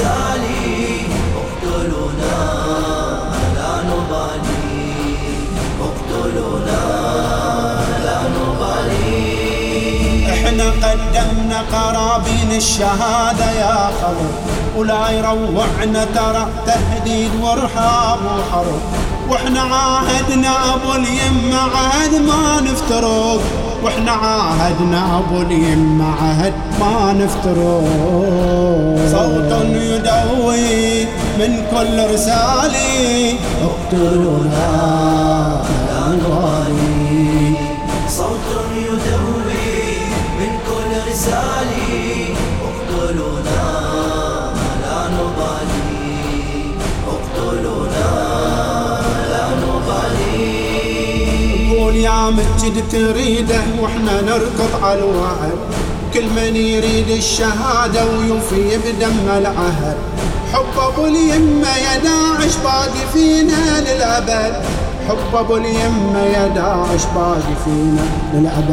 رسالي اقتلونا لا نبالي. اقتلونا لا نبالي. إحنا قدمنا قرابين الشهادة يا خلق ولا يروعنا ترى تهديد وارهاب وحرب. وإحنا عاهدنا ابو اليم عهد ما نفترق. وإحنا عاهدنا ابو اليم عهد ما نفترق صوت يدوي من كل رسالي. اقتلونا نبالي صوت يدوي مسجد تريده وإحنا نركض على الوعد. كل من يريد الشهادة ويوفي بدم العهد. حب أبو اليمة يا داعش باقي فينا للأبد. حب أبو اليمة يا داعش باقي فينا للأبد.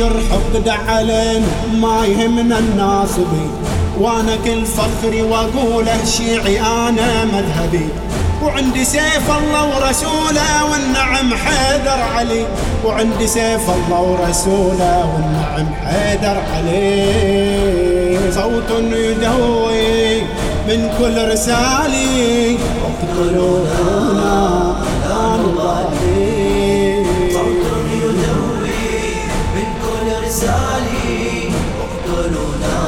من يجر حقد علينا ما يهمنا الناس بي. وأنا كل فخري وأقوله شيعي أنا مذهبي. وعندي سيف الله ورسوله والنعم حيدر علي. وعندي سيف الله ورسوله والنعم حيدر علي. صوت يدوي من كل رسالي. اقتلونا رسالي اقتلونا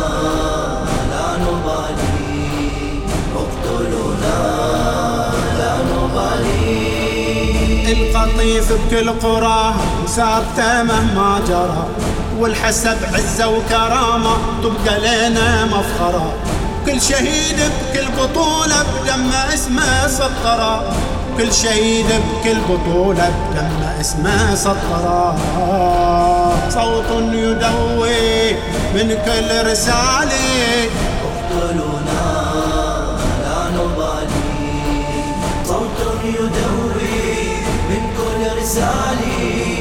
لا نبالي. اقتلونا لا نبالي. القطيف بكل قراه ثابته مهما جرى. والحسب عزة وكرامة تبقى لنا مفخرة. كل شهيد بكل بطولة بدم اسمه سطرة. كل شهيد بكل بطولة بدم اسمه سطرة. صوت يدوي من كل رسالة. اقتلونا لا نبالي. صوت يدوي من كل رسالي